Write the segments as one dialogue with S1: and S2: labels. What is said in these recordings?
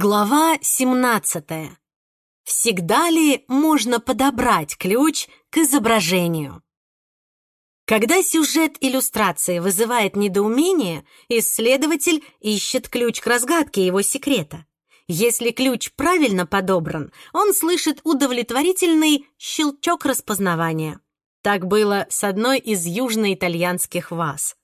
S1: Глава 17. Всегда ли можно подобрать ключ к изображению? Когда сюжет иллюстрации вызывает недоумение, исследователь ищет ключ к разгадке его секрета. Если ключ правильно подобран, он слышит удовлетворительный щелчок распознавания. Так было с одной из южноитальянских ваз.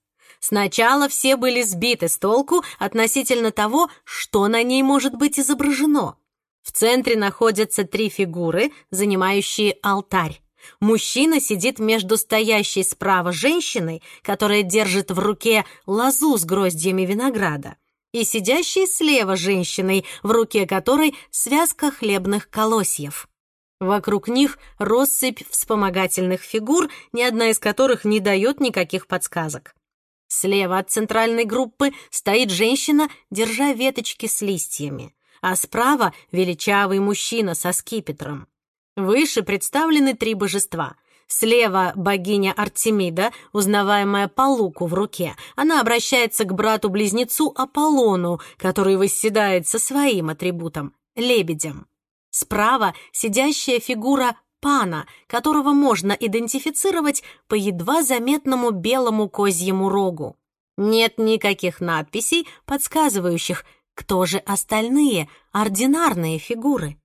S1: Сначала все были сбиты с толку относительно того, что на ней может быть изображено. В центре находятся три фигуры, занимающие алтарь. Мужчина сидит между стоящей справа женщиной, которая держит в руке лозу с гроздьями винограда, и сидящей слева женщиной, в руке которой связка хлебных колосьев. Вокруг них россыпь вспомогательных фигур, ни одна из которых не дает никаких подсказок. Слева от центральной группы стоит женщина, держа веточки с листьями, а справа величавый мужчина со скипетром. Выше представлены три божества. Слева богиня Артемида, узнаваемая по луку в руке. Она обращается к брату-близнецу Аполлону, который восседает со своим атрибутом — лебедем. Справа сидящая фигура пана, которого можно идентифицировать по едва заметному белому козьему рогу. Нет никаких надписей, подсказывающих, кто же остальные ординарные фигуры.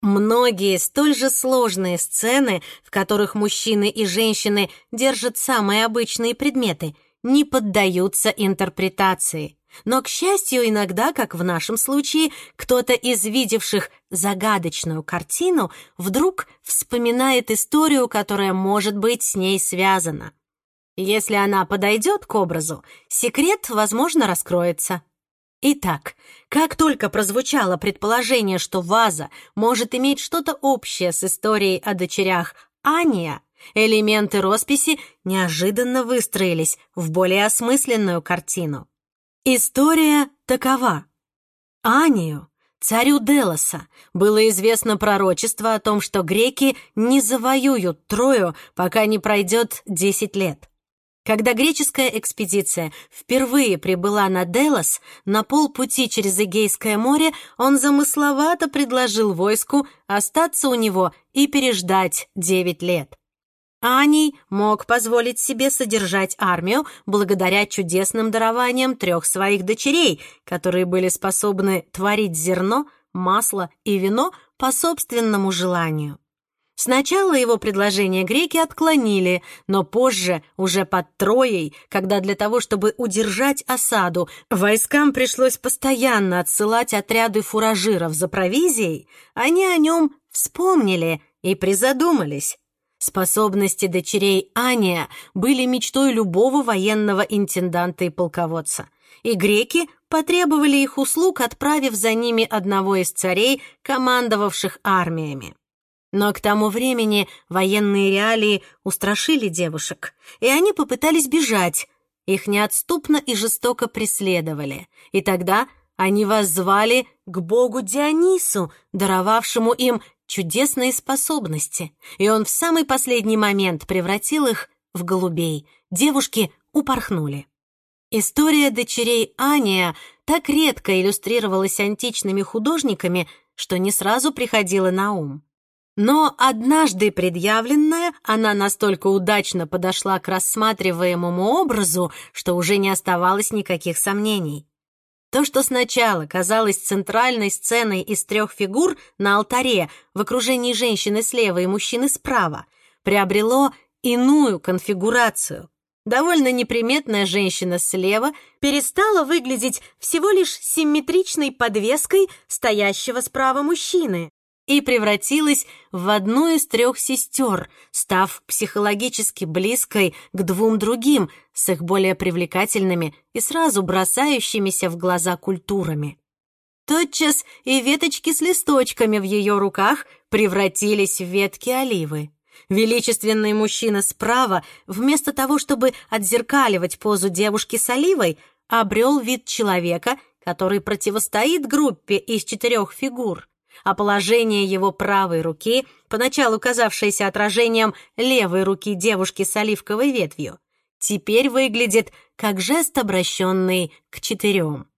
S1: Многие столь же сложные сцены, в которых мужчины и женщины держат самые обычные предметы, не поддаются интерпретации. Но, к счастью, иногда, как в нашем случае, кто-то из видевших загадочную картину вдруг вспоминает историю, которая может быть с ней связана. Если она подойдет к образу, секрет, возможно, раскроется. Итак, как только прозвучало предположение, что ваза может иметь что-то общее с историей о дочерях Ания, элементы росписи неожиданно выстроились в более осмысленную картину. История такова. Анию, царю Делоса, было известно пророчество о том, что греки не завоюют Трою, пока не пройдет 10 лет. Когда греческая экспедиция впервые прибыла на Делос, на полпути через Эгейское море он замысловато предложил войску остаться у него и переждать 9 лет. Аний мог позволить себе содержать армию благодаря чудесным дарованиям трех своих дочерей, которые были способны творить зерно, масло и вино по собственному желанию. Сначала его предложение греки отклонили, но позже, уже под Троей, когда для того, чтобы удержать осаду, войскам пришлось постоянно отсылать отряды фуражиров за провизией, они о нем вспомнили и призадумались. Способности дочерей Ания были мечтой любого военного интенданта и полководца, и греки потребовали их услуг, отправив за ними одного из царей, командовавших армиями. Но к тому времени военные реалии устрашили девушек, и они попытались бежать. Их неотступно и жестоко преследовали, и тогда они воззвали к богу Дионису, даровавшему им чудесные способности, и он в самый последний момент превратил их в голубей. Девушки упорхнули. История дочерей Ания так редко иллюстрировалась античными художниками, что не сразу приходила на ум. Но однажды предъявленная, она настолько удачно подошла к рассматриваемому образу, что уже не оставалось никаких сомнений. То, что сначала казалось центральной сценой из трех фигур на алтаре в окружении женщины слева и мужчины справа, приобрело иную конфигурацию. Довольно неприметная женщина слева перестала выглядеть всего лишь симметричной подвеской стоящего справа мужчины и превратилась в одну из трех сестер, став психологически близкой к двум другим с их более привлекательными и сразу бросающимися в глаза культурами. Тотчас и веточки с листочками в ее руках превратились в ветки оливы. Величественный мужчина справа, вместо того, чтобы отзеркаливать позу девушки с оливой, обрел вид человека, который противостоит группе из четырех фигур а положение его правой руки, поначалу казавшееся отражением левой руки девушки с оливковой ветвью, теперь выглядит как жест, обращенный к четырем.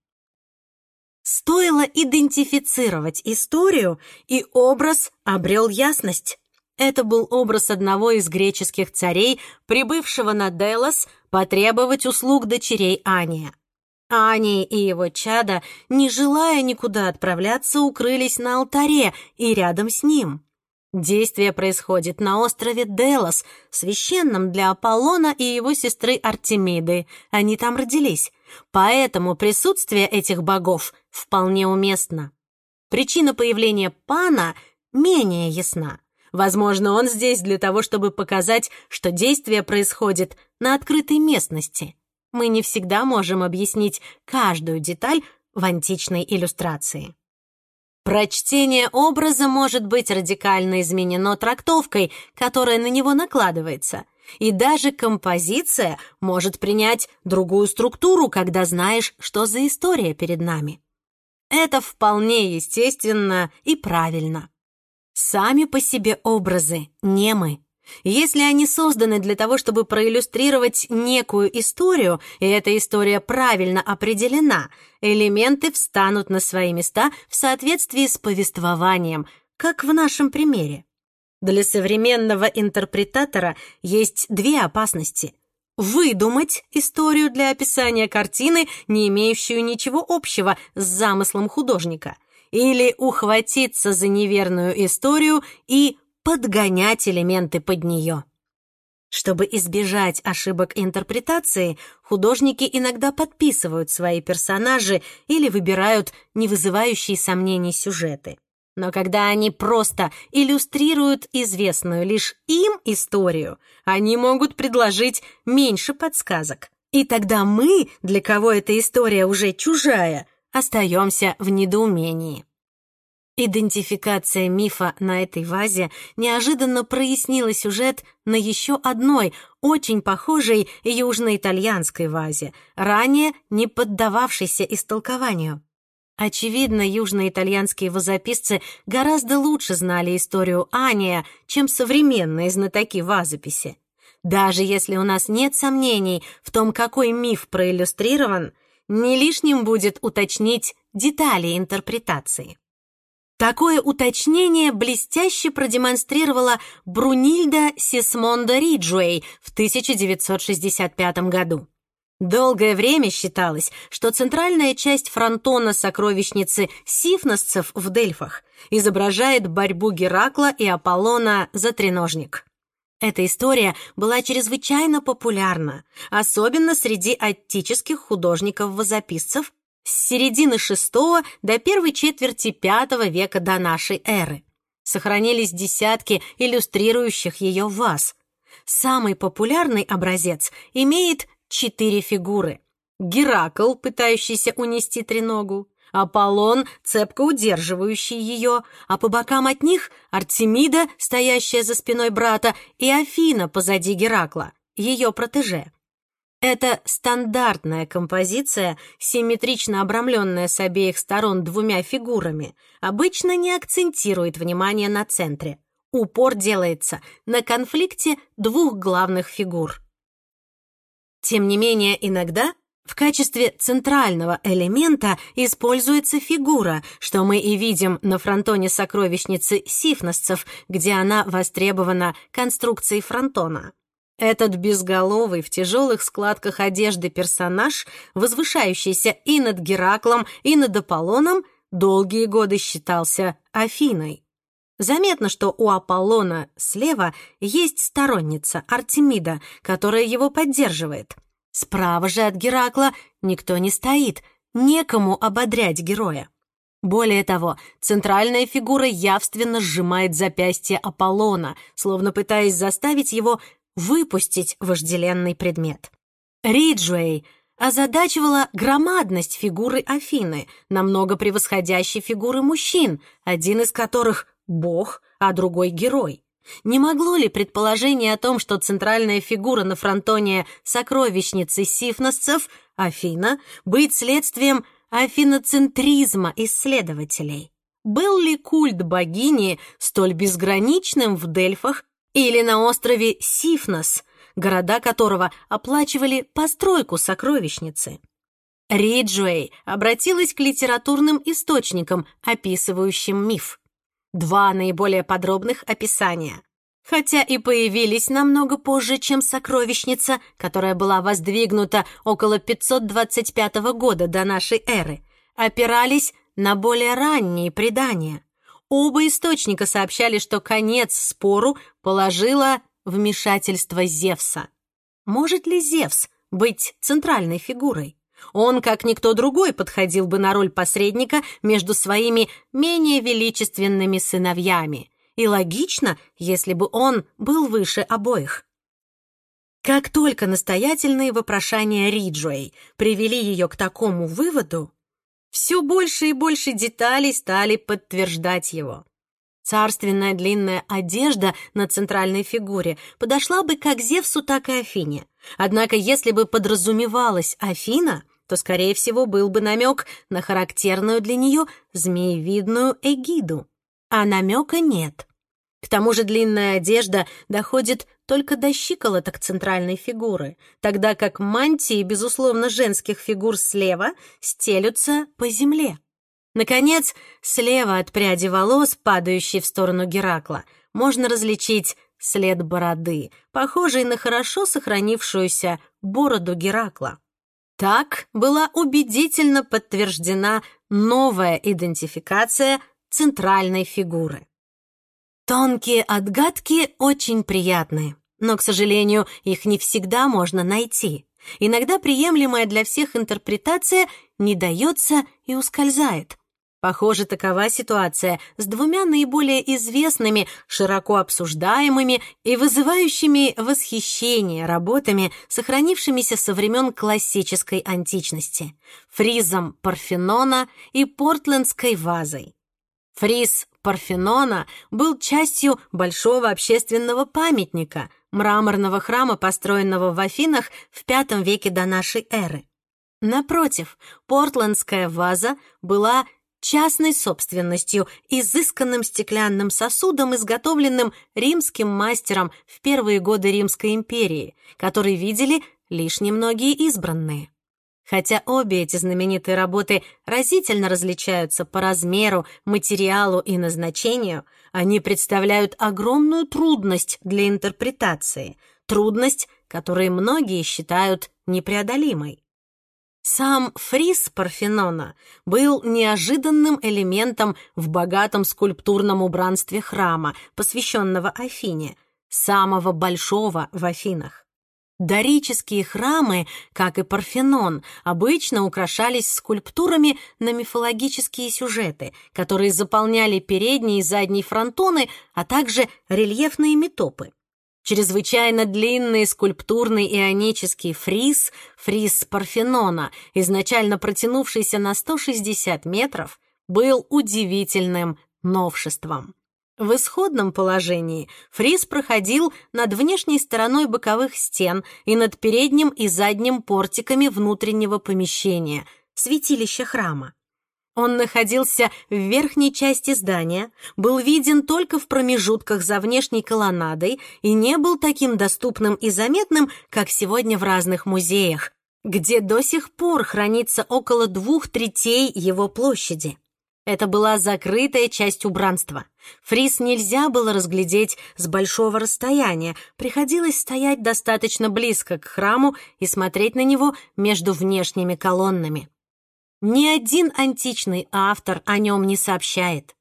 S1: Стоило идентифицировать историю, и образ обрел ясность. Это был образ одного из греческих царей, прибывшего на Делос потребовать услуг дочерей Ания. Ани и его чада, не желая никуда отправляться, укрылись на алтаре и рядом с ним. Действие происходит на острове Делос, священном для Аполлона и его сестры Артемиды. Они там родились. Поэтому присутствие этих богов вполне уместно. Причина появления Пана менее ясна. Возможно, он здесь для того, чтобы показать, что действие происходит на открытой местности. Мы не всегда можем объяснить каждую деталь в античной иллюстрации. Прочтение образа может быть радикально изменено трактовкой, которая на него накладывается, и даже композиция может принять другую структуру, когда знаешь, что за история перед нами. Это вполне естественно и правильно. Сами по себе образы не мы. Если они созданы для того, чтобы проиллюстрировать некую историю, и эта история правильно определена, элементы встанут на свои места в соответствии с повествованием, как в нашем примере. Для современного интерпретатора есть две опасности. Выдумать историю для описания картины, не имеющую ничего общего с замыслом художника, или ухватиться за неверную историю и подгонять элементы под нее. Чтобы избежать ошибок интерпретации, художники иногда подписывают свои персонажи или выбирают не вызывающие сомнений сюжеты. Но когда они просто иллюстрируют известную лишь им историю, они могут предложить меньше подсказок. И тогда мы, для кого эта история уже чужая, остаемся в недоумении. Идентификация мифа на этой вазе неожиданно прояснила сюжет на еще одной, очень похожей южноитальянской вазе, ранее не поддававшейся истолкованию. Очевидно, южноитальянские вазописцы гораздо лучше знали историю Ания, чем современные знатоки вазописи. Даже если у нас нет сомнений в том, какой миф проиллюстрирован, не лишним будет уточнить детали интерпретации. Такое уточнение блестяще продемонстрировала Брунильда Сисмонда Риджуэй в 1965 году. Долгое время считалось, что центральная часть фронтона сокровищницы сифносцев в Дельфах изображает борьбу Геракла и Аполлона за треножник. Эта история была чрезвычайно популярна, особенно среди аттических художников-возописцев, с середины VI до первой четверти V века до нашей эры. Сохранились десятки иллюстрирующих ее ваз. Самый популярный образец имеет четыре фигуры. Геракл, пытающийся унести треногу, Аполлон, цепко удерживающий ее, а по бокам от них Артемида, стоящая за спиной брата, и Афина позади Геракла, ее протеже. Это стандартная композиция, симметрично обрамленная с обеих сторон двумя фигурами, обычно не акцентирует внимание на центре. Упор делается на конфликте двух главных фигур. Тем не менее, иногда в качестве центрального элемента используется фигура, что мы и видим на фронтоне сокровищницы сифносцев, где она востребована конструкцией фронтона. Этот безголовый в тяжелых складках одежды персонаж, возвышающийся и над Гераклом, и над Аполлоном, долгие годы считался Афиной. Заметно, что у Аполлона слева есть сторонница Артемида, которая его поддерживает. Справа же от Геракла никто не стоит, некому ободрять героя. Более того, центральная фигура явственно сжимает запястье Аполлона, словно пытаясь заставить его выпустить вожделенный предмет. Риджуэй озадачивала громадность фигуры Афины, намного превосходящей фигуры мужчин, один из которых — бог, а другой — герой. Не могло ли предположение о том, что центральная фигура на фронтоне сокровищницы сифносцев, Афина, быть следствием афиноцентризма исследователей? Был ли культ богини столь безграничным в Дельфах, или на острове Сифнос, города которого оплачивали постройку сокровищницы. Риджуэй обратилась к литературным источникам, описывающим миф. Два наиболее подробных описания. Хотя и появились намного позже, чем «Сокровищница», которая была воздвигнута около 525 года до нашей эры, опирались на более ранние предания. Оба источника сообщали, что конец спору положило вмешательство Зевса. Может ли Зевс быть центральной фигурой? Он, как никто другой, подходил бы на роль посредника между своими менее величественными сыновьями. И логично, если бы он был выше обоих. Как только настоятельные вопрошания Риджуэй привели ее к такому выводу, все больше и больше деталей стали подтверждать его. Царственная длинная одежда на центральной фигуре подошла бы как Зевсу, так и Афине. Однако, если бы подразумевалась Афина, то, скорее всего, был бы намек на характерную для нее змеевидную эгиду. А намека нет. К тому же длинная одежда доходит только до щиколоток центральной фигуры, тогда как мантии, безусловно, женских фигур слева стелются по земле. Наконец, слева от пряди волос, падающей в сторону Геракла, можно различить след бороды, похожий на хорошо сохранившуюся бороду Геракла. Так была убедительно подтверждена новая идентификация центральной фигуры. Тонкие отгадки очень приятны, но, к сожалению, их не всегда можно найти. Иногда приемлемая для всех интерпретация не дается и ускользает. Похоже, такова ситуация с двумя наиболее известными, широко обсуждаемыми и вызывающими восхищение работами, сохранившимися со времен классической античности — фризом Парфенона и портлендской вазой. Фриз Парфенона был частью большого общественного памятника, мраморного храма, построенного в Афинах в V веке до нашей эры. Напротив, портландская ваза была частной собственностью, изысканным стеклянным сосудом, изготовленным римским мастером в первые годы Римской империи, который видели лишь немногие избранные. Хотя обе эти знаменитые работы разительно различаются по размеру, материалу и назначению, они представляют огромную трудность для интерпретации, трудность, которую многие считают непреодолимой. Сам фриз Парфенона был неожиданным элементом в богатом скульптурном убранстве храма, посвященного Афине, самого большого в Афинах. Дорические храмы, как и Парфенон, обычно украшались скульптурами на мифологические сюжеты, которые заполняли передние и задние фронтоны, а также рельефные метопы. Чрезвычайно длинный скульптурный ионический фриз, фриз Парфенона, изначально протянувшийся на 160 метров, был удивительным новшеством. В исходном положении фриз проходил над внешней стороной боковых стен и над передним и задним портиками внутреннего помещения, святилища храма. Он находился в верхней части здания, был виден только в промежутках за внешней колоннадой и не был таким доступным и заметным, как сегодня в разных музеях, где до сих пор хранится около двух третей его площади. Это была закрытая часть убранства. Фриз нельзя было разглядеть с большого расстояния, приходилось стоять достаточно близко к храму и смотреть на него между внешними колоннами. Ни один античный автор о нем не сообщает.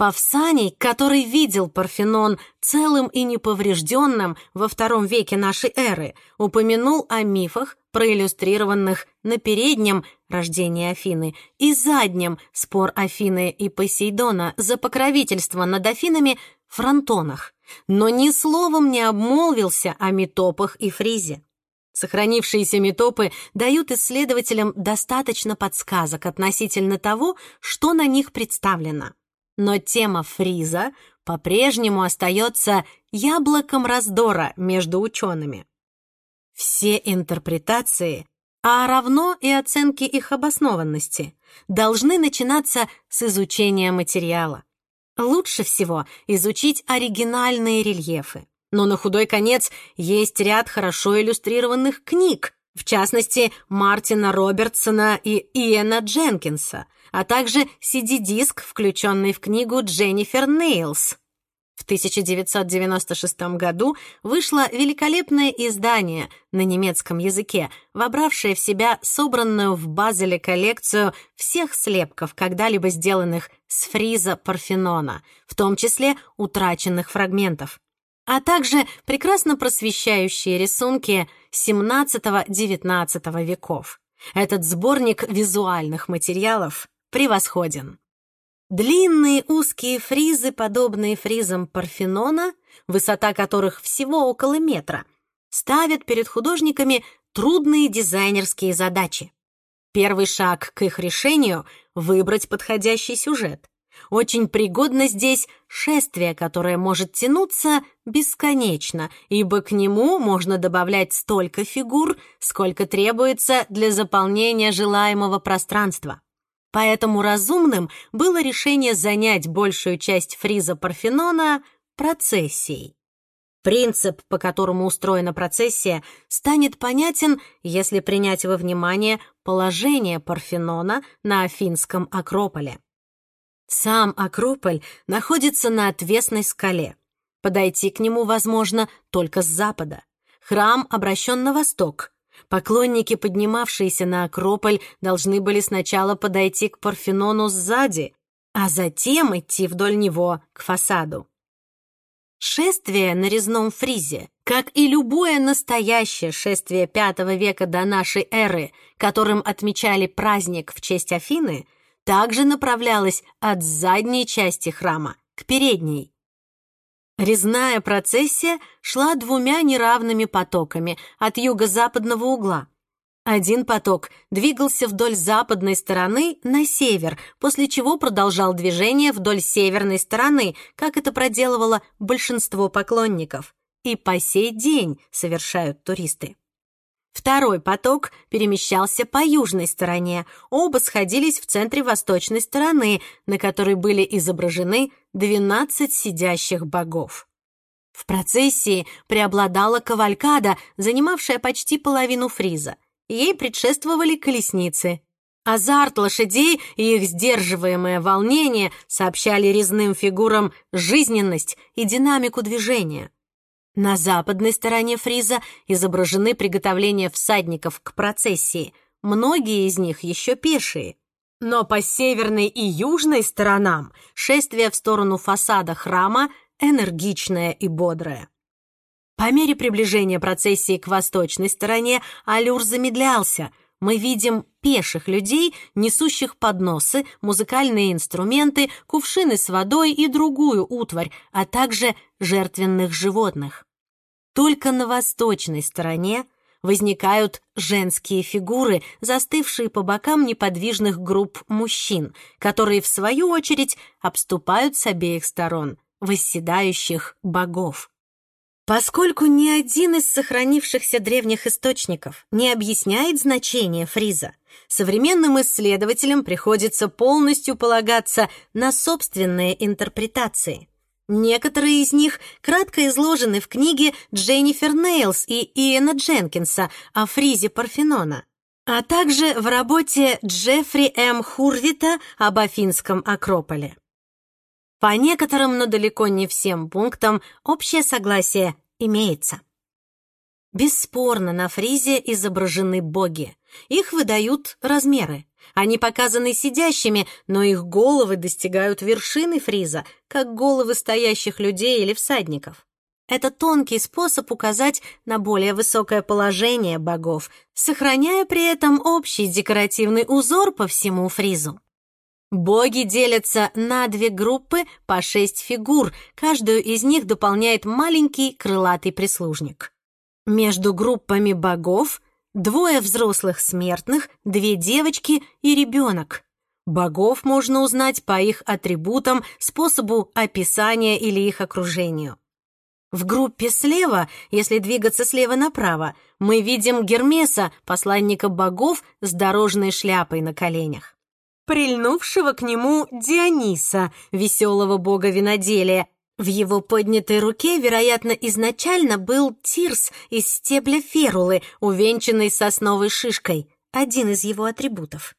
S1: Павсаний, который видел Парфенон целым и неповрежденным во втором веке нашей эры, упомянул о мифах, проиллюстрированных на переднем рождение Афины и заднем спор Афины и Посейдона за покровительство над Афинами фронтонах, но ни словом не обмолвился о метопах и фризе. Сохранившиеся метопы дают исследователям достаточно подсказок относительно того, что на них представлено но тема фриза по-прежнему остается яблоком раздора между учеными. Все интерпретации, а равно и оценки их обоснованности, должны начинаться с изучения материала. Лучше всего изучить оригинальные рельефы. Но на худой конец есть ряд хорошо иллюстрированных книг, в частности, Мартина Робертсона и Иэна Дженкинса, а также CD-диск, включенный в книгу Дженнифер Нейлс. В 1996 году вышло великолепное издание на немецком языке, вобравшее в себя собранную в Базеле коллекцию всех слепков, когда-либо сделанных с фриза Парфенона, в том числе утраченных фрагментов, а также прекрасно просвещающие рисунки XVII-XIX веков. Этот сборник визуальных материалов превосходен. Длинные узкие фризы, подобные фризам Парфенона, высота которых всего около метра, ставят перед художниками трудные дизайнерские задачи. Первый шаг к их решению — выбрать подходящий сюжет. Очень пригодно здесь шествие, которое может тянуться бесконечно, ибо к нему можно добавлять столько фигур, сколько требуется для заполнения желаемого пространства. Поэтому разумным было решение занять большую часть фриза Парфенона процессией. Принцип, по которому устроена процессия, станет понятен, если принять во внимание положение Парфенона на Афинском Акрополе. Сам Акрополь находится на отвесной скале. Подойти к нему возможно только с запада. Храм обращен на восток, Поклонники, поднимавшиеся на Акрополь, должны были сначала подойти к Парфенону сзади, а затем идти вдоль него к фасаду. Шествие на резном фризе, как и любое настоящее шествие V века до нашей эры, которым отмечали праздник в честь Афины, также направлялось от задней части храма к передней. Резная процессия шла двумя неравными потоками от юго-западного угла. Один поток двигался вдоль западной стороны на север, после чего продолжал движение вдоль северной стороны, как это проделывало большинство поклонников, и по сей день совершают туристы. Второй поток перемещался по южной стороне. Оба сходились в центре восточной стороны, на которой были изображены 12 сидящих богов. В процессии преобладала кавалькада, занимавшая почти половину фриза. Ей предшествовали колесницы. Азарт лошадей и их сдерживаемое волнение сообщали резным фигурам жизненность и динамику движения. На западной стороне фриза изображены приготовления всадников к процессии, многие из них еще пешие. Но по северной и южной сторонам шествие в сторону фасада храма энергичное и бодрое. По мере приближения процессии к восточной стороне аллюр замедлялся. Мы видим пеших людей, несущих подносы, музыкальные инструменты, кувшины с водой и другую утварь, а также жертвенных животных. Только на восточной стороне возникают женские фигуры, застывшие по бокам неподвижных групп мужчин, которые, в свою очередь, обступают с обеих сторон восседающих богов. Поскольку ни один из сохранившихся древних источников не объясняет значение фриза, современным исследователям приходится полностью полагаться на собственные интерпретации. Некоторые из них кратко изложены в книге Дженнифер Нейлс и Иэна Дженкинса о фризе Парфенона, а также в работе Джеффри М. Хурвита об Афинском Акрополе. По некоторым, но далеко не всем пунктам общее согласие имеется. Бесспорно, на фризе изображены боги. Их выдают размеры. Они показаны сидящими, но их головы достигают вершины фриза, как головы стоящих людей или всадников. Это тонкий способ указать на более высокое положение богов, сохраняя при этом общий декоративный узор по всему фризу. Боги делятся на две группы по шесть фигур, каждую из них дополняет маленький крылатый прислужник. Между группами богов двое взрослых смертных, две девочки и ребенок. Богов можно узнать по их атрибутам, способу описания или их окружению. В группе слева, если двигаться слева направо, мы видим Гермеса, посланника богов с дорожной шляпой на коленях прильнувшего к нему Диониса, веселого бога виноделия, В его поднятой руке, вероятно, изначально был тирс из стебля ферулы, увенчанный сосновой шишкой, один из его атрибутов.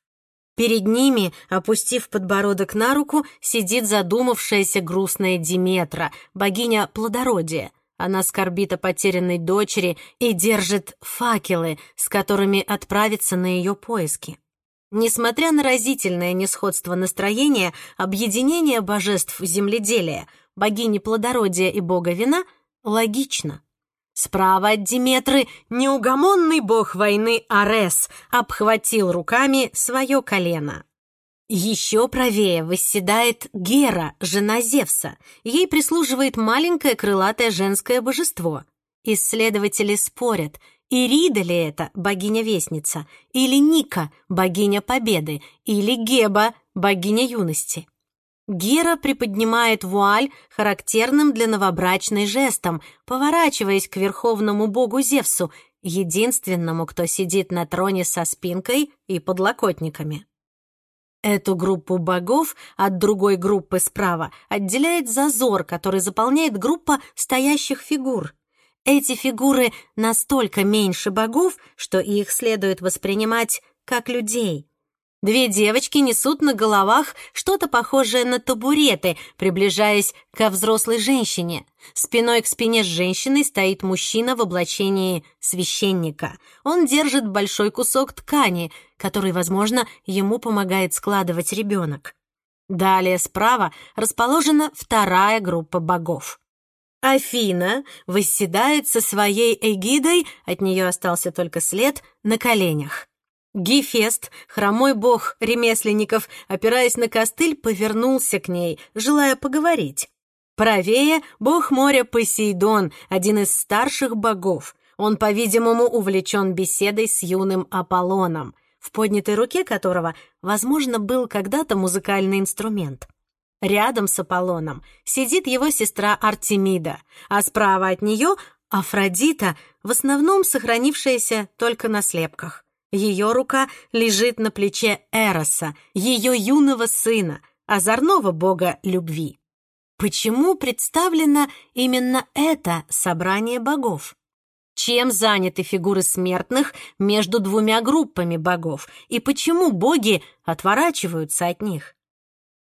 S1: Перед ними, опустив подбородок на руку, сидит задумавшаяся грустная Диметра, богиня плодородия. Она скорбит о потерянной дочери и держит факелы, с которыми отправиться на ее поиски. Несмотря на разительное несходство настроения, объединение божеств земледелия, богини плодородия и бога вина логично. Справа от Диметры неугомонный бог войны Арес обхватил руками свое колено. Еще правее восседает Гера, жена Зевса. Ей прислуживает маленькое крылатое женское божество. Исследователи спорят, Ирида ли это богиня-вестница, или Ника, богиня победы, или Геба, богиня юности. Гера приподнимает вуаль характерным для новобрачной жестом, поворачиваясь к верховному богу Зевсу, единственному, кто сидит на троне со спинкой и подлокотниками. Эту группу богов от другой группы справа отделяет зазор, который заполняет группа стоящих фигур. Эти фигуры настолько меньше богов, что их следует воспринимать как людей. Две девочки несут на головах что-то похожее на табуреты, приближаясь ко взрослой женщине. Спиной к спине с женщиной стоит мужчина в облачении священника. Он держит большой кусок ткани, который, возможно, ему помогает складывать ребенок. Далее справа расположена вторая группа богов. Афина восседает со своей эгидой, от нее остался только след, на коленях. Гефест, хромой бог ремесленников, опираясь на костыль, повернулся к ней, желая поговорить. Правее — бог моря Посейдон, один из старших богов. Он, по-видимому, увлечен беседой с юным Аполлоном, в поднятой руке которого, возможно, был когда-то музыкальный инструмент. Рядом с Аполлоном сидит его сестра Артемида, а справа от нее — Афродита, в основном сохранившаяся только на слепках. Ее рука лежит на плече Эроса, ее юного сына, озорного бога любви. Почему представлено именно это собрание богов? Чем заняты фигуры смертных между двумя группами богов, и почему боги отворачиваются от них?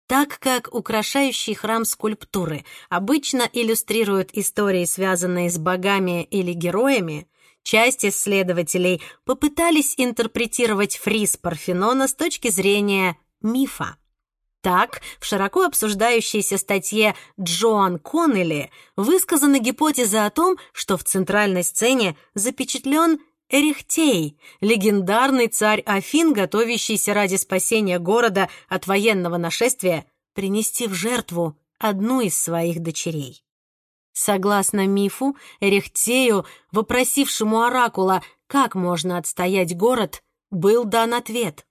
S1: Так как украшающий храм скульптуры обычно иллюстрируют истории, связанные с богами или героями, часть исследователей попытались интерпретировать фриз Парфенона с точки зрения мифа. Так, в широко обсуждающейся статье Джоан Коннелли высказана гипотеза о том, что в центральной сцене запечатлен Эрихтей, легендарный царь Афин, готовящийся ради спасения города от военного нашествия принести в жертву одну из своих дочерей. Согласно мифу, Эрехтею, вопросившему оракула, как можно отстоять город, был дан ответ.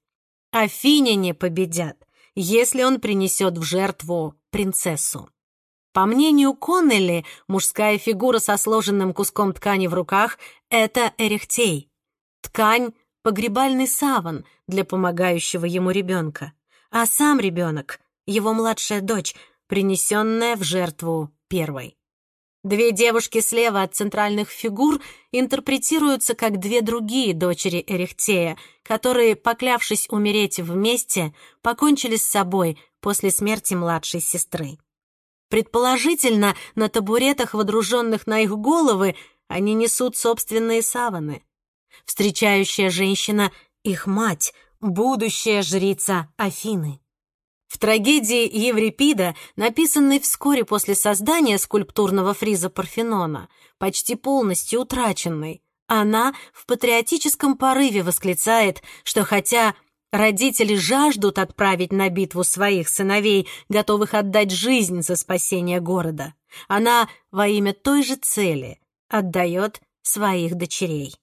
S1: Афиняне победят, если он принесет в жертву принцессу. По мнению Коннелли, мужская фигура со сложенным куском ткани в руках — это Эрехтей. Ткань — погребальный саван для помогающего ему ребенка, а сам ребенок — его младшая дочь, принесенная в жертву первой. Две девушки слева от центральных фигур интерпретируются как две другие дочери Эрихтея, которые, поклявшись умереть вместе, покончили с собой после смерти младшей сестры. Предположительно, на табуретах, водруженных на их головы, они несут собственные саваны. Встречающая женщина — их мать, будущая жрица Афины. В трагедии Еврипида, написанной вскоре после создания скульптурного фриза Парфенона, почти полностью утраченной, она в патриотическом порыве восклицает, что хотя родители жаждут отправить на битву своих сыновей, готовых отдать жизнь за спасение города, она во имя той же цели отдает своих дочерей.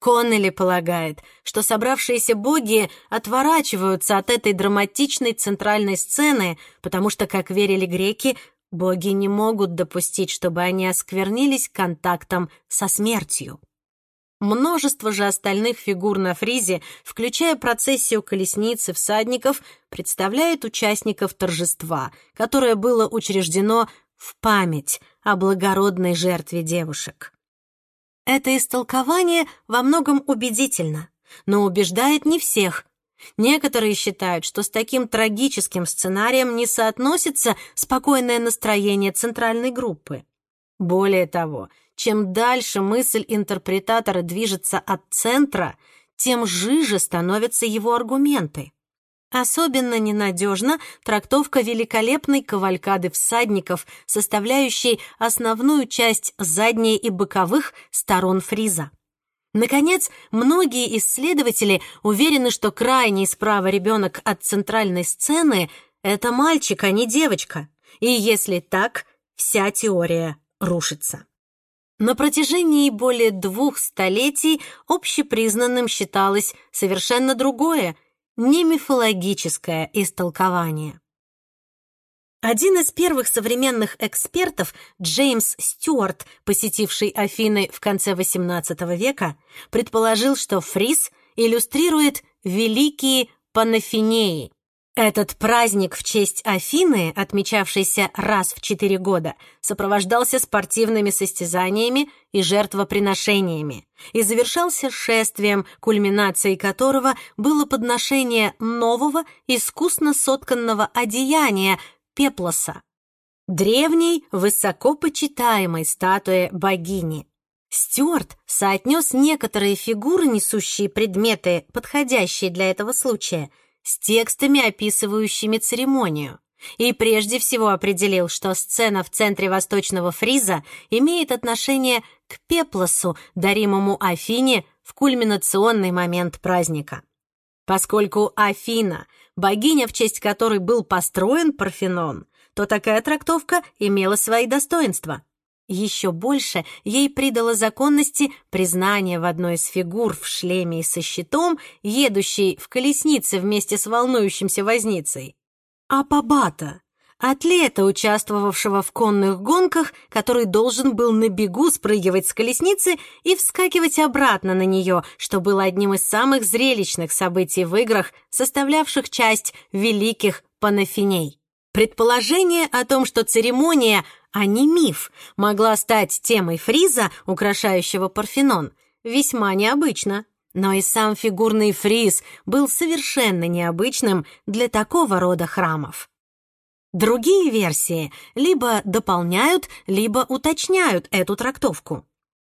S1: Коннелли полагает, что собравшиеся боги отворачиваются от этой драматичной центральной сцены, потому что, как верили греки, боги не могут допустить, чтобы они осквернились контактом со смертью. Множество же остальных фигур на фризе, включая процессию колесниц и всадников, представляет участников торжества, которое было учреждено в память о благородной жертве девушек. Это истолкование во многом убедительно, но убеждает не всех. Некоторые считают, что с таким трагическим сценарием не соотносится спокойное настроение центральной группы. Более того, чем дальше мысль интерпретатора движется от центра, тем жиже становятся его аргументы. Особенно ненадежна трактовка великолепной кавалькады всадников, составляющей основную часть задней и боковых сторон фриза. Наконец, многие исследователи уверены, что крайний справа ребенок от центральной сцены — это мальчик, а не девочка. И если так, вся теория рушится. На протяжении более двух столетий общепризнанным считалось совершенно другое — не мифологическое истолкование. Один из первых современных экспертов, Джеймс Стюарт, посетивший Афины в конце XVIII века, предположил, что фриз иллюстрирует великие панафинеи, этот праздник в честь Афины, отмечавшийся раз в четыре года, сопровождался спортивными состязаниями и жертвоприношениями и завершался шествием, кульминацией которого было подношение нового искусно сотканного одеяния пеплоса, древней, высоко почитаемой статуи богини. Стюарт соотнес некоторые фигуры, несущие предметы, подходящие для этого случая, с текстами, описывающими церемонию, и прежде всего определил, что сцена в центре восточного фриза имеет отношение к пеплосу, даримому Афине в кульминационный момент праздника. Поскольку Афина — богиня, в честь которой был построен Парфенон, то такая трактовка имела свои достоинства — еще больше ей придало законности признание в одной из фигур в шлеме и со щитом, едущей в колеснице вместе с волнующимся возницей. Апабата, атлета, участвовавшего в конных гонках, который должен был на бегу спрыгивать с колесницы и вскакивать обратно на нее, что было одним из самых зрелищных событий в играх, составлявших часть великих панафиней. Предположение о том, что церемония а не миф, могла стать темой фриза, украшающего Парфенон, весьма необычно. Но и сам фигурный фриз был совершенно необычным для такого рода храмов. Другие версии либо дополняют, либо уточняют эту трактовку.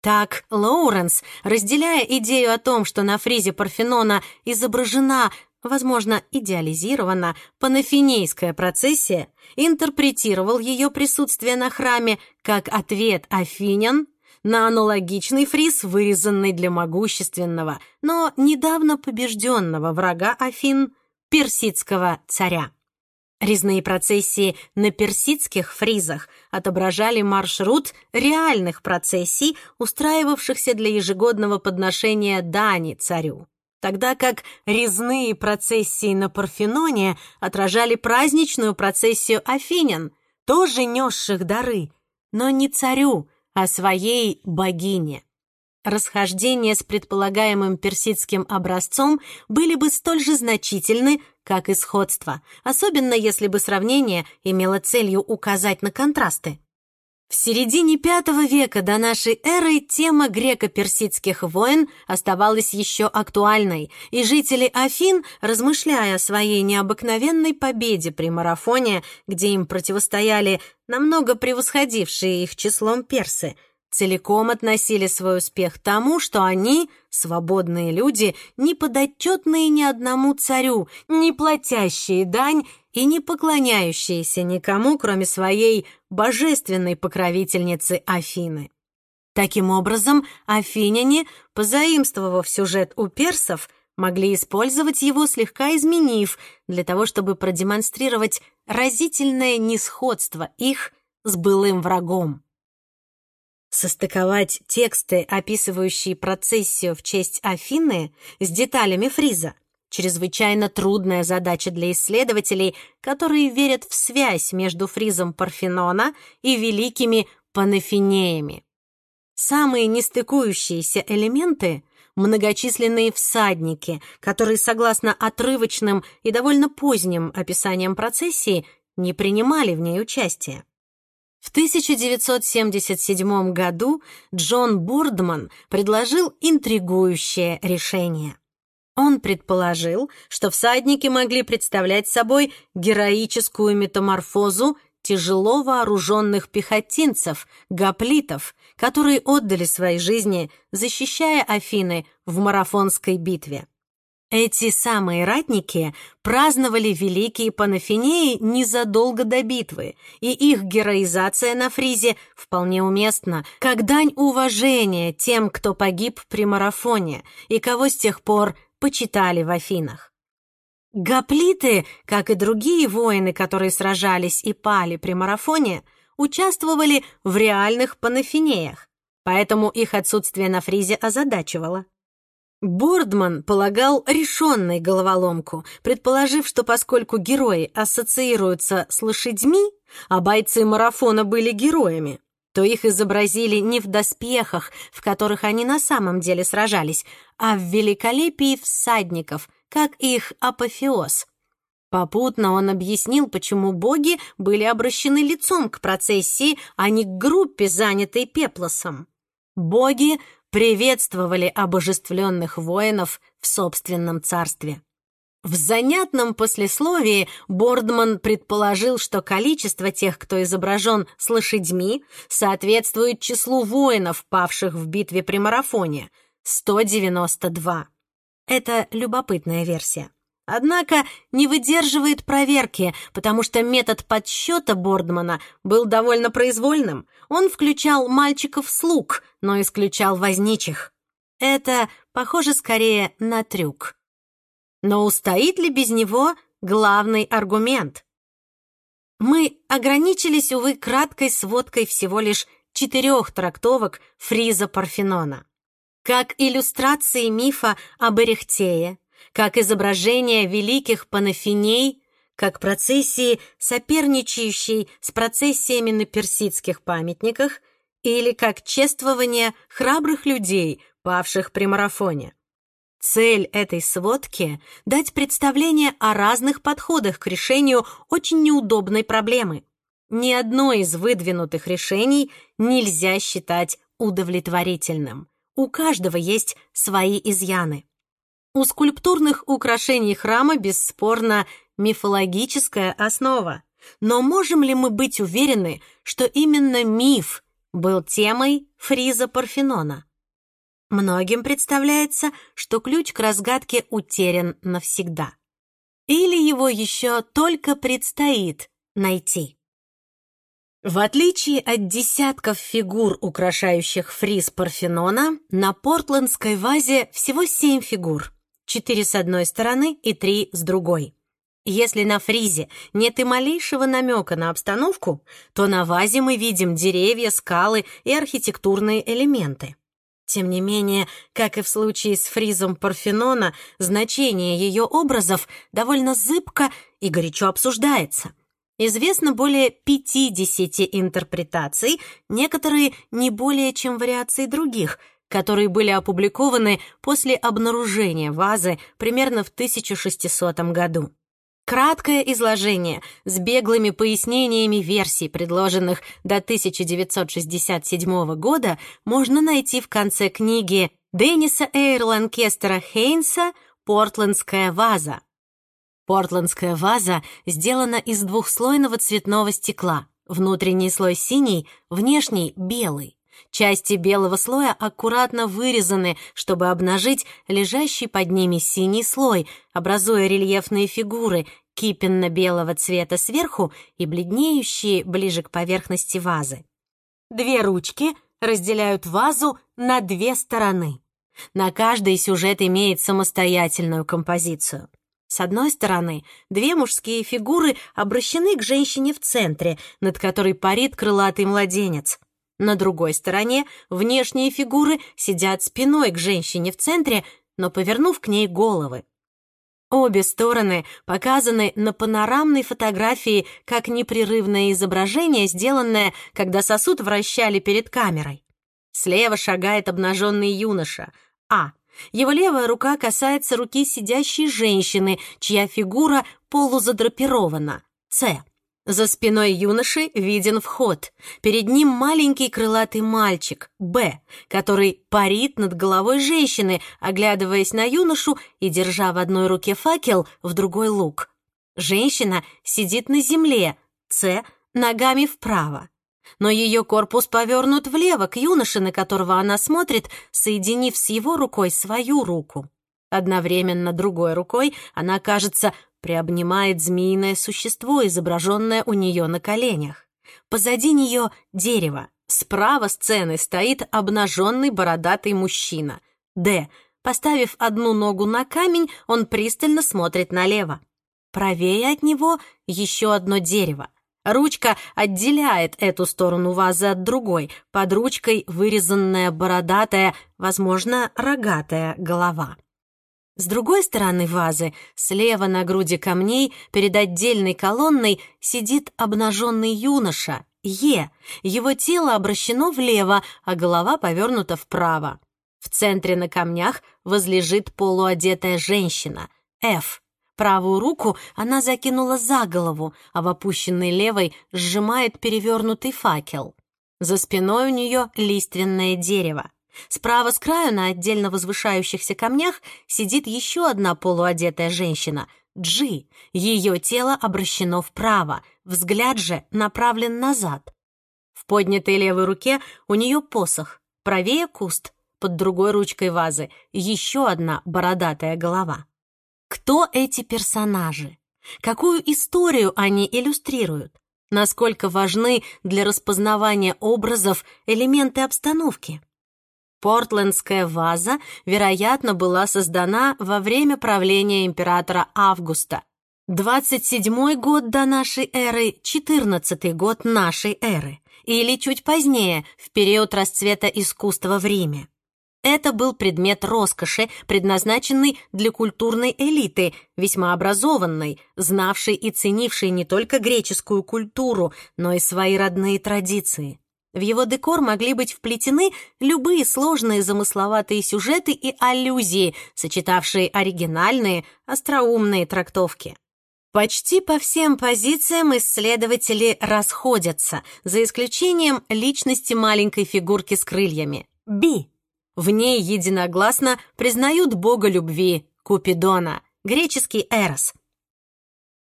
S1: Так, Лоуренс, разделяя идею о том, что на фризе Парфенона изображена возможно, идеализирована, панафинейская процессия, интерпретировал ее присутствие на храме как ответ афинян на аналогичный фриз, вырезанный для могущественного, но недавно побежденного врага Афин, персидского царя. Резные процессии на персидских фризах отображали маршрут реальных процессий, устраивавшихся для ежегодного подношения дани царю тогда как резные процессии на Парфеноне отражали праздничную процессию афинян, тоже несших дары, но не царю, а своей богине. Расхождения с предполагаемым персидским образцом были бы столь же значительны, как и сходство, особенно если бы сравнение имело целью указать на контрасты. В середине V века до нашей эры тема греко-персидских войн оставалась еще актуальной, и жители Афин, размышляя о своей необыкновенной победе при марафоне, где им противостояли намного превосходившие их числом персы, целиком относили свой успех тому, что они, свободные люди, не подотчетные ни одному царю, не платящие дань и не поклоняющиеся никому, кроме своей божественной покровительницы Афины. Таким образом, афиняне, позаимствовав сюжет у персов, могли использовать его, слегка изменив, для того, чтобы продемонстрировать разительное несходство их с былым врагом. Состыковать тексты, описывающие процессию в честь Афины, с деталями фриза — чрезвычайно трудная задача для исследователей, которые верят в связь между фризом Парфенона и великими панафинеями. Самые нестыкующиеся элементы — многочисленные всадники, которые, согласно отрывочным и довольно поздним описаниям процессии, не принимали в ней участия. В 1977 году Джон Бордман предложил интригующее решение. Он предположил, что всадники могли представлять собой героическую метаморфозу тяжело вооруженных пехотинцев, гоплитов, которые отдали свои жизни, защищая Афины в марафонской битве. Эти самые ратники праздновали великие панафинеи незадолго до битвы, и их героизация на фризе вполне уместна, как дань уважения тем, кто погиб при марафоне и кого с тех пор почитали в Афинах. Гоплиты, как и другие воины, которые сражались и пали при марафоне, участвовали в реальных панафинеях, поэтому их отсутствие на фризе озадачивало. Бордман полагал решенной головоломку, предположив, что поскольку герои ассоциируются с лошадьми, а бойцы марафона были героями, то их изобразили не в доспехах, в которых они на самом деле сражались, а в великолепии всадников, как их апофеоз. Попутно он объяснил, почему боги были обращены лицом к процессии, а не к группе, занятой пеплосом. Боги приветствовали обожествленных воинов в собственном царстве. В занятном послесловии Бордман предположил, что количество тех, кто изображен с лошадьми, соответствует числу воинов, павших в битве при марафоне — 192. Это любопытная версия. Однако не выдерживает проверки, потому что метод подсчета Бордмана был довольно произвольным. Он включал мальчиков-слуг, но исключал возничих. Это похоже скорее на трюк. Но устоит ли без него главный аргумент? Мы ограничились, увы, краткой сводкой всего лишь четырех трактовок Фриза Парфенона. Как иллюстрации мифа об Эрехтее, как изображение великих панафиней, как процессии, соперничающие с процессиями на персидских памятниках, или как чествование храбрых людей, павших при марафоне. Цель этой сводки — дать представление о разных подходах к решению очень неудобной проблемы. Ни одно из выдвинутых решений нельзя считать удовлетворительным. У каждого есть свои изъяны. У скульптурных украшений храма бесспорно мифологическая основа. Но можем ли мы быть уверены, что именно миф был темой фриза Парфенона? Многим представляется, что ключ к разгадке утерян навсегда. Или его еще только предстоит найти. В отличие от десятков фигур, украшающих фриз Парфенона, на портландской вазе всего семь фигур, четыре с одной стороны и три с другой. Если на фризе нет и малейшего намека на обстановку, то на вазе мы видим деревья, скалы и архитектурные элементы. Тем не менее, как и в случае с фризом Парфенона, значение ее образов довольно зыбко и горячо обсуждается. Известно более 50 интерпретаций, некоторые не более чем вариации других — которые были опубликованы после обнаружения вазы примерно в 1600 году. Краткое изложение с беглыми пояснениями версий, предложенных до 1967 года, можно найти в конце книги Денниса Эйр Ланкестера Хейнса «Портландская ваза». Портландская ваза сделана из двухслойного цветного стекла. Внутренний слой синий, внешний — белый. Части белого слоя аккуратно вырезаны, чтобы обнажить лежащий под ними синий слой, образуя рельефные фигуры кипенно-белого цвета сверху и бледнеющие ближе к поверхности вазы. Две ручки разделяют вазу на две стороны. На каждой сюжет имеет самостоятельную композицию. С одной стороны, две мужские фигуры обращены к женщине в центре, над которой парит крылатый младенец. На другой стороне внешние фигуры сидят спиной к женщине в центре, но повернув к ней головы. Обе стороны показаны на панорамной фотографии как непрерывное изображение, сделанное, когда сосуд вращали перед камерой. Слева шагает обнаженный юноша. А. Его левая рука касается руки сидящей женщины, чья фигура полузадрапирована. С. За спиной юноши виден вход. Перед ним маленький крылатый мальчик, Б, который парит над головой женщины, оглядываясь на юношу и держа в одной руке факел, в другой лук. Женщина сидит на земле, С, ногами вправо. Но ее корпус повернут влево к юноше, на которого она смотрит, соединив с его рукой свою руку. Одновременно другой рукой она, кажется, приобнимает змеиное существо, изображенное у нее на коленях. Позади нее дерево. Справа сцены стоит обнаженный бородатый мужчина. Д. Поставив одну ногу на камень, он пристально смотрит налево. Правее от него еще одно дерево. Ручка отделяет эту сторону вазы от другой. Под ручкой вырезанная бородатая, возможно, рогатая голова. С другой стороны вазы, слева на груди камней, перед отдельной колонной, сидит обнаженный юноша, Е. Его тело обращено влево, а голова повернута вправо. В центре на камнях возлежит полуодетая женщина, Ф. Правую руку она закинула за голову, а в опущенной левой сжимает перевернутый факел. За спиной у нее лиственное дерево. Справа с краю на отдельно возвышающихся камнях сидит еще одна полуодетая женщина — Джи. Ее тело обращено вправо, взгляд же направлен назад. В поднятой левой руке у нее посох, правее куст, под другой ручкой вазы еще одна бородатая голова. Кто эти персонажи? Какую историю они иллюстрируют? Насколько важны для распознавания образов элементы обстановки? Портлендская ваза, вероятно, была создана во время правления императора Августа. 27 год до нашей эры, 14 год нашей эры, или чуть позднее, в период расцвета искусства в Риме. Это был предмет роскоши, предназначенный для культурной элиты, весьма образованной, знавшей и ценившей не только греческую культуру, но и свои родные традиции. В его декор могли быть вплетены любые сложные замысловатые сюжеты и аллюзии, сочетавшие оригинальные, остроумные трактовки. Почти по всем позициям исследователи расходятся, за исключением личности маленькой фигурки с крыльями — Би. В ней единогласно признают бога любви Купидона, греческий Эрос.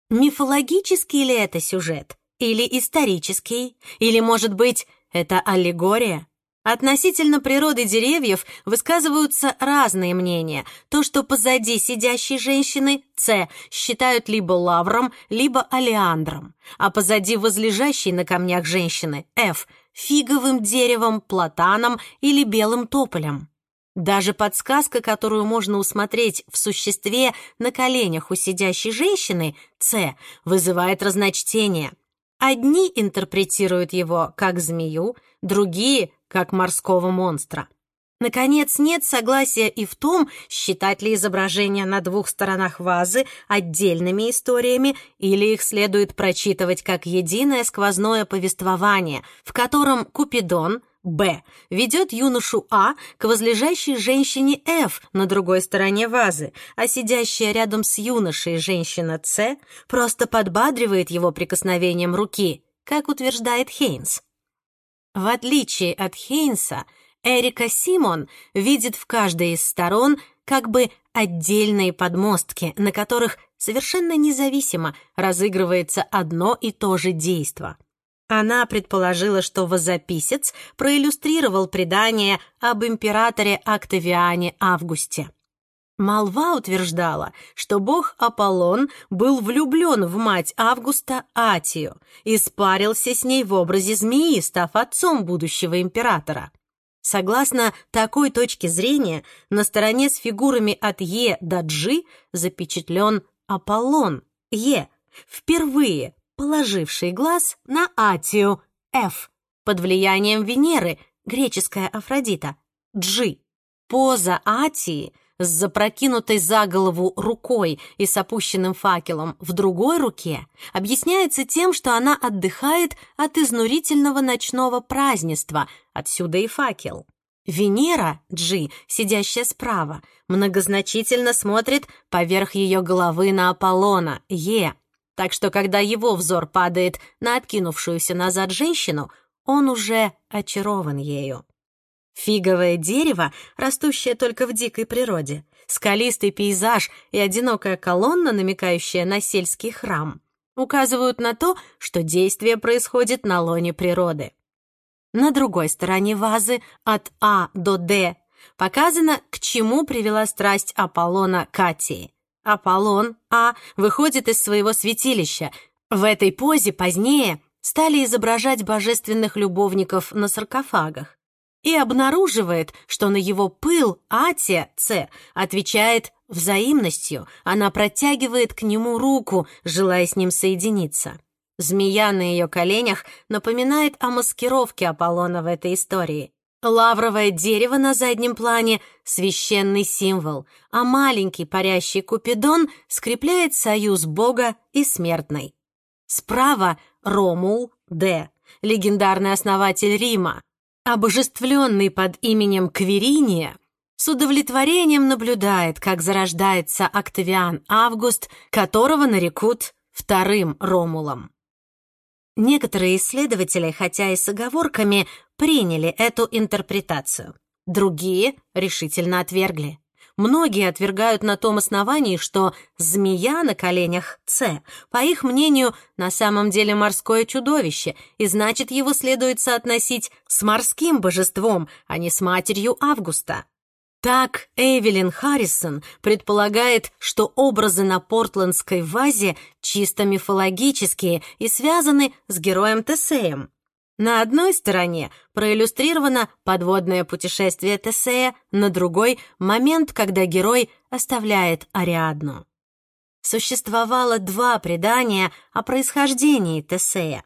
S1: Мифологический ли это сюжет? Или исторический? Или, может быть, это аллегория. Относительно природы деревьев высказываются разные мнения. То, что позади сидящей женщины, С, считают либо лавром, либо алиандром, а позади возлежащей на камнях женщины, Ф, фиговым деревом, платаном или белым тополем. Даже подсказка, которую можно усмотреть в существе на коленях у сидящей женщины, С, вызывает разночтение. Одни интерпретируют его как змею, другие — как морского монстра. Наконец, нет согласия и в том, считать ли изображения на двух сторонах вазы отдельными историями или их следует прочитывать как единое сквозное повествование, в котором Купидон, Б. Ведет юношу А к возлежащей женщине Ф на другой стороне вазы, а сидящая рядом с юношей женщина С просто подбадривает его прикосновением руки, как утверждает Хейнс. В отличие от Хейнса, Эрика Симон видит в каждой из сторон как бы отдельные подмостки, на которых совершенно независимо разыгрывается одно и то же действо — она предположила, что возописец проиллюстрировал предание об императоре Октавиане Августе. Молва утверждала, что бог Аполлон был влюблен в мать Августа Атию и спарился с ней в образе змеи, став отцом будущего императора. Согласно такой точке зрения, на стороне с фигурами от Е до Джи запечатлен Аполлон, Е, впервые положивший глаз на Атию, F, под влиянием Венеры, греческая Афродита, G. Поза Атии с запрокинутой за голову рукой и с опущенным факелом в другой руке объясняется тем, что она отдыхает от изнурительного ночного празднества, отсюда и факел. Венера, G, сидящая справа, многозначительно смотрит поверх ее головы на Аполлона, Е, так что когда его взор падает на откинувшуюся назад женщину, он уже очарован ею. Фиговое дерево, растущее только в дикой природе, скалистый пейзаж и одинокая колонна, намекающая на сельский храм, указывают на то, что действие происходит на лоне природы. На другой стороне вазы от А до Д показано, к чему привела страсть Аполлона Катии. Аполлон А выходит из своего святилища. В этой позе позднее стали изображать божественных любовников на саркофагах и обнаруживает, что на его пыл Атия С отвечает взаимностью, она протягивает к нему руку, желая с ним соединиться. Змея на ее коленях напоминает о маскировке Аполлона в этой истории. Лавровое дерево на заднем плане — священный символ, а маленький парящий Купидон скрепляет союз Бога и смертной. Справа — Ромул Д., легендарный основатель Рима, обожествленный под именем Квериния, с удовлетворением наблюдает, как зарождается Октавиан Август, которого нарекут вторым Ромулом. Некоторые исследователи, хотя и с оговорками, приняли эту интерпретацию. Другие решительно отвергли. Многие отвергают на том основании, что змея на коленях С, по их мнению, на самом деле морское чудовище, и значит, его следует соотносить с морским божеством, а не с матерью Августа. Так Эвелин Харрисон предполагает, что образы на портландской вазе чисто мифологические и связаны с героем Тесеем. На одной стороне проиллюстрировано подводное путешествие Тесея, на другой — момент, когда герой оставляет Ариадну. Существовало два предания о происхождении Тесея.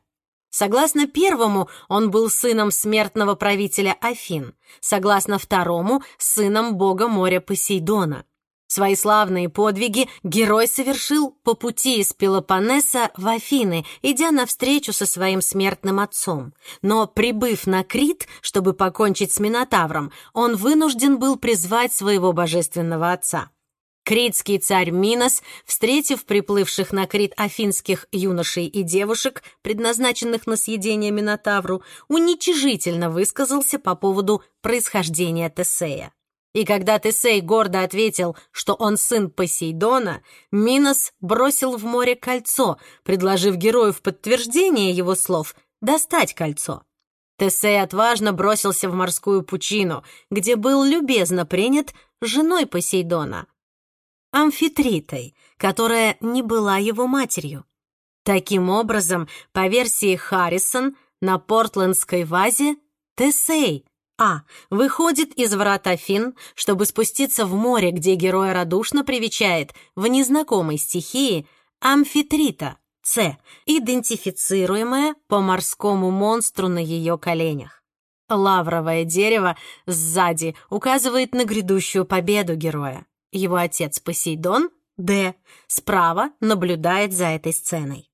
S1: Согласно первому, он был сыном смертного правителя Афин, согласно второму — сыном бога моря Посейдона. Свои славные подвиги герой совершил по пути из Пелопоннеса в Афины, идя навстречу со своим смертным отцом. Но, прибыв на Крит, чтобы покончить с Минотавром, он вынужден был призвать своего божественного отца. Критский царь Минос, встретив приплывших на Крит афинских юношей и девушек, предназначенных на съедение Минотавру, уничижительно высказался по поводу происхождения Тесея. И когда Тесей гордо ответил, что он сын Посейдона, Минос бросил в море кольцо, предложив герою в подтверждение его слов достать кольцо. Тесей отважно бросился в морскую пучину, где был любезно принят женой Посейдона, Амфитритой, которая не была его матерью. Таким образом, по версии Харрисон, на портландской вазе Тесей а. Выходит из врат Афин, чтобы спуститься в море, где героя радушно привечает в незнакомой стихии амфитрита. С. Идентифицируемая по морскому монстру на ее коленях. Лавровое дерево сзади указывает на грядущую победу героя. Его отец Посейдон, Д, справа наблюдает за этой сценой.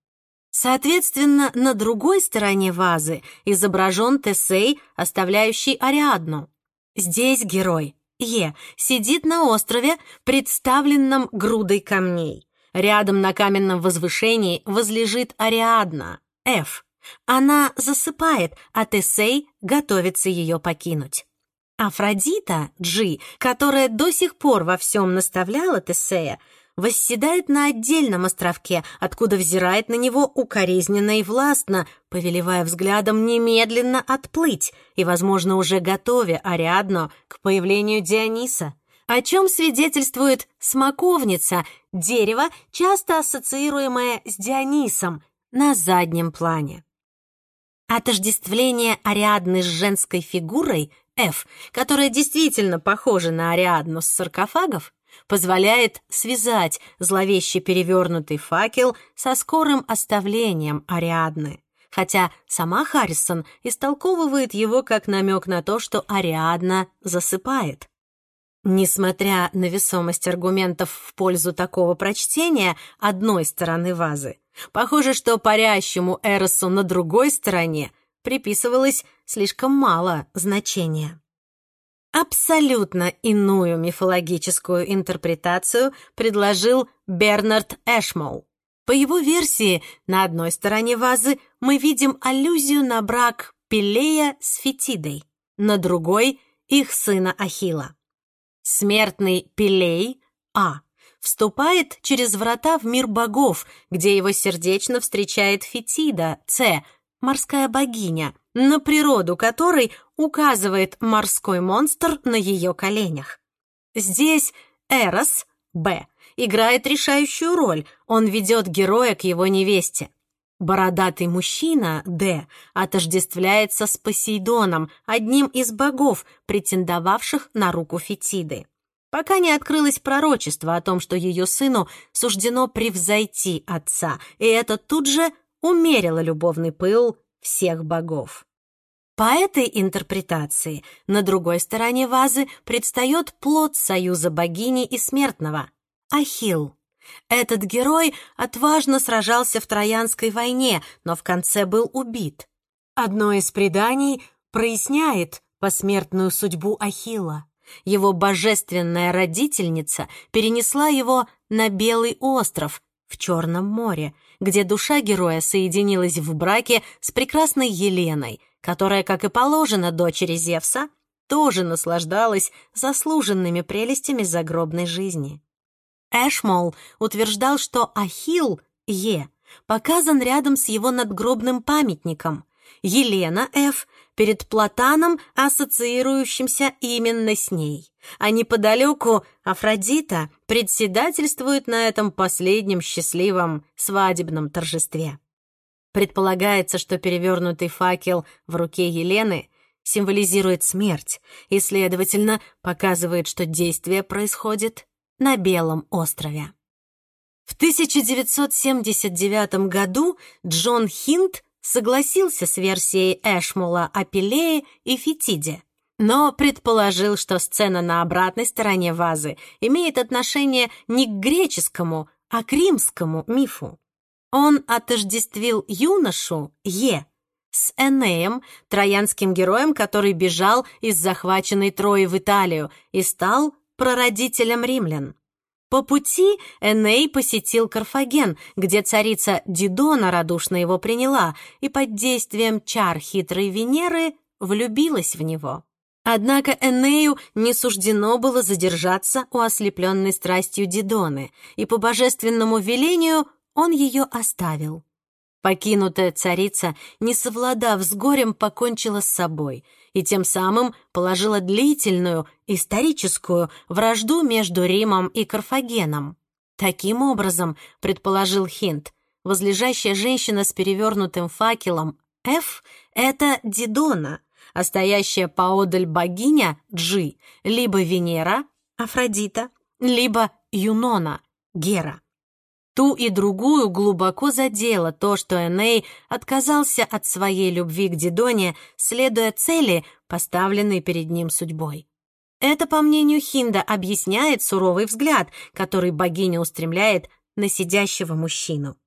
S1: Соответственно, на другой стороне вазы изображен Тесей, оставляющий Ариадну. Здесь герой, Е, сидит на острове, представленном грудой камней. Рядом на каменном возвышении возлежит Ариадна, Ф. Она засыпает, а Тесей готовится ее покинуть. Афродита, Джи, которая до сих пор во всем наставляла Тесея, восседает на отдельном островке, откуда взирает на него укоризненно и властно, повелевая взглядом немедленно отплыть и, возможно, уже готовя Ариадну к появлению Диониса, о чем свидетельствует смоковница, дерево, часто ассоциируемое с Дионисом, на заднем плане. Отождествление Ариадны с женской фигурой, F, которая действительно похожа на Ариадну с саркофагов, позволяет связать зловеще перевернутый факел со скорым оставлением Ариадны, хотя сама Харрисон истолковывает его как намек на то, что Ариадна засыпает. Несмотря на весомость аргументов в пользу такого прочтения одной стороны вазы, похоже, что парящему Эросу на другой стороне приписывалось слишком мало значения. Абсолютно иную мифологическую интерпретацию предложил Бернард Эшмоу. По его версии, на одной стороне вазы мы видим аллюзию на брак Пелея с Фетидой, на другой — их сына Ахила. Смертный Пелей, А, вступает через врата в мир богов, где его сердечно встречает Фетида, С, морская богиня, на природу которой указывает морской монстр на ее коленях. Здесь Эрос, Б, играет решающую роль, он ведет героя к его невесте. Бородатый мужчина, Д, отождествляется с Посейдоном, одним из богов, претендовавших на руку Фетиды. Пока не открылось пророчество о том, что ее сыну суждено превзойти отца, и это тут же умерило любовный пыл всех богов. По этой интерпретации на другой стороне вазы предстает плод союза богини и смертного — Ахилл. Этот герой отважно сражался в Троянской войне, но в конце был убит. Одно из преданий проясняет посмертную судьбу Ахилла. Его божественная родительница перенесла его на Белый остров в Черном море, где душа героя соединилась в браке с прекрасной Еленой, которая, как и положено дочери Зевса, тоже наслаждалась заслуженными прелестями загробной жизни. Эшмол утверждал, что Ахилл, Е, показан рядом с его надгробным памятником, Елена Ф. перед Платаном, ассоциирующимся именно с ней. А неподалеку Афродита председательствует на этом последнем счастливом свадебном торжестве. Предполагается, что перевернутый факел в руке Елены символизирует смерть и, следовательно, показывает, что действие происходит на Белом острове. В 1979 году Джон Хинт согласился с версией Эшмула о Пелее и Фетиде, но предположил, что сцена на обратной стороне вазы имеет отношение не к греческому, а к римскому мифу. Он отождествил юношу Е с Энеем, троянским героем, который бежал из захваченной Трои в Италию и стал прародителем римлян. По пути Эней посетил Карфаген, где царица Дидона радушно его приняла и под действием чар хитрой Венеры влюбилась в него. Однако Энею не суждено было задержаться у ослепленной страстью Дидоны, и по божественному велению он ее оставил. Покинутая царица, не совладав с горем, покончила с собой и тем самым положила длительную, историческую вражду между Римом и Карфагеном. Таким образом, предположил Хинт, возлежащая женщина с перевернутым факелом F — это Дидона, а стоящая поодаль богиня Джи, либо Венера, Афродита, либо Юнона, Гера. Ту и другую глубоко задело то, что Эней отказался от своей любви к Дидоне, следуя цели, поставленной перед ним судьбой. Это, по мнению Хинда, объясняет суровый взгляд, который богиня устремляет на сидящего мужчину.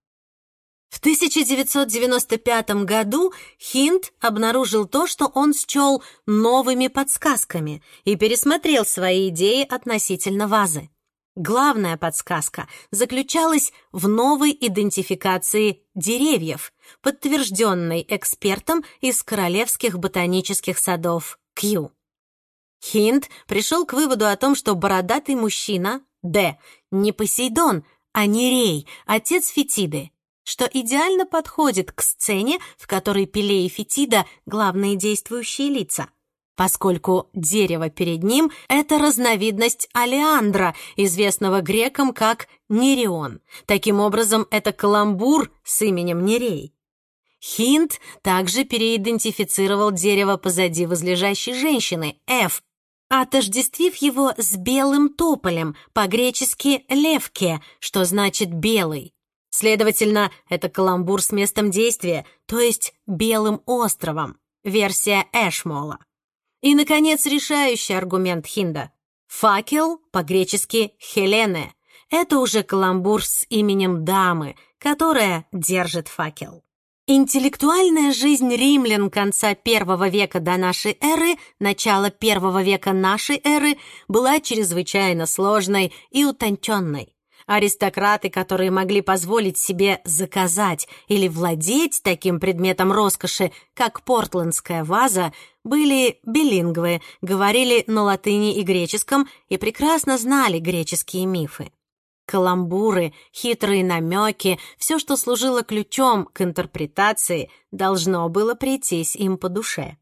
S1: В 1995 году Хинд обнаружил то, что он счел новыми подсказками и пересмотрел свои идеи относительно вазы. Главная подсказка заключалась в новой идентификации деревьев, подтвержденной экспертом из Королевских ботанических садов Кью. Хинт пришел к выводу о том, что бородатый мужчина, Д, не Посейдон, а Нерей, отец Фетиды, что идеально подходит к сцене, в которой Пеле и Фетида — главные действующие лица — поскольку дерево перед ним — это разновидность алиандра, известного грекам как нереон. Таким образом, это каламбур с именем Нерей. Хинт также переидентифицировал дерево позади возлежащей женщины, F, отождествив его с белым тополем, по-гречески «левке», что значит «белый». Следовательно, это каламбур с местом действия, то есть Белым островом, версия Эшмола. И, наконец, решающий аргумент Хинда. Факел, по-гречески «хелене», это уже каламбур с именем дамы, которая держит факел. Интеллектуальная жизнь римлян конца первого века до нашей эры, начала первого века нашей эры была чрезвычайно сложной и утонченной. Аристократы, которые могли позволить себе заказать или владеть таким предметом роскоши, как портландская ваза, были билингвы, говорили на латыни и греческом и прекрасно знали греческие мифы. Каламбуры, хитрые намеки, все, что служило ключом к интерпретации, должно было прийтись им по душе.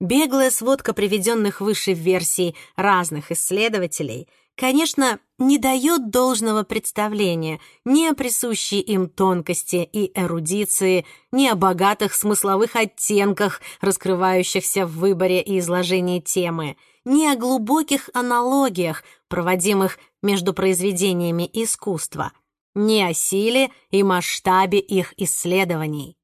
S1: Беглая сводка приведенных выше версий разных исследователей, конечно, не дает должного представления ни о присущей им тонкости и эрудиции, ни о богатых смысловых оттенках, раскрывающихся в выборе и изложении темы, ни о глубоких аналогиях, проводимых между произведениями искусства, ни о силе и масштабе их исследований.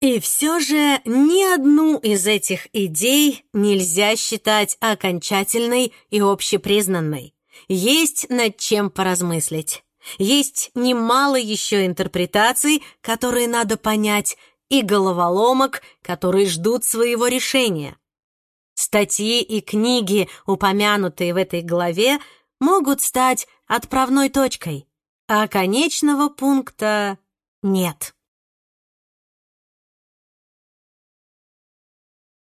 S1: И все же ни одну из этих идей нельзя считать окончательной и общепризнанной. Есть над чем поразмыслить. Есть немало еще интерпретаций, которые надо понять, и головоломок, которые ждут своего решения. Статьи и книги, упомянутые в этой главе, могут стать отправной точкой, а конечного пункта нет.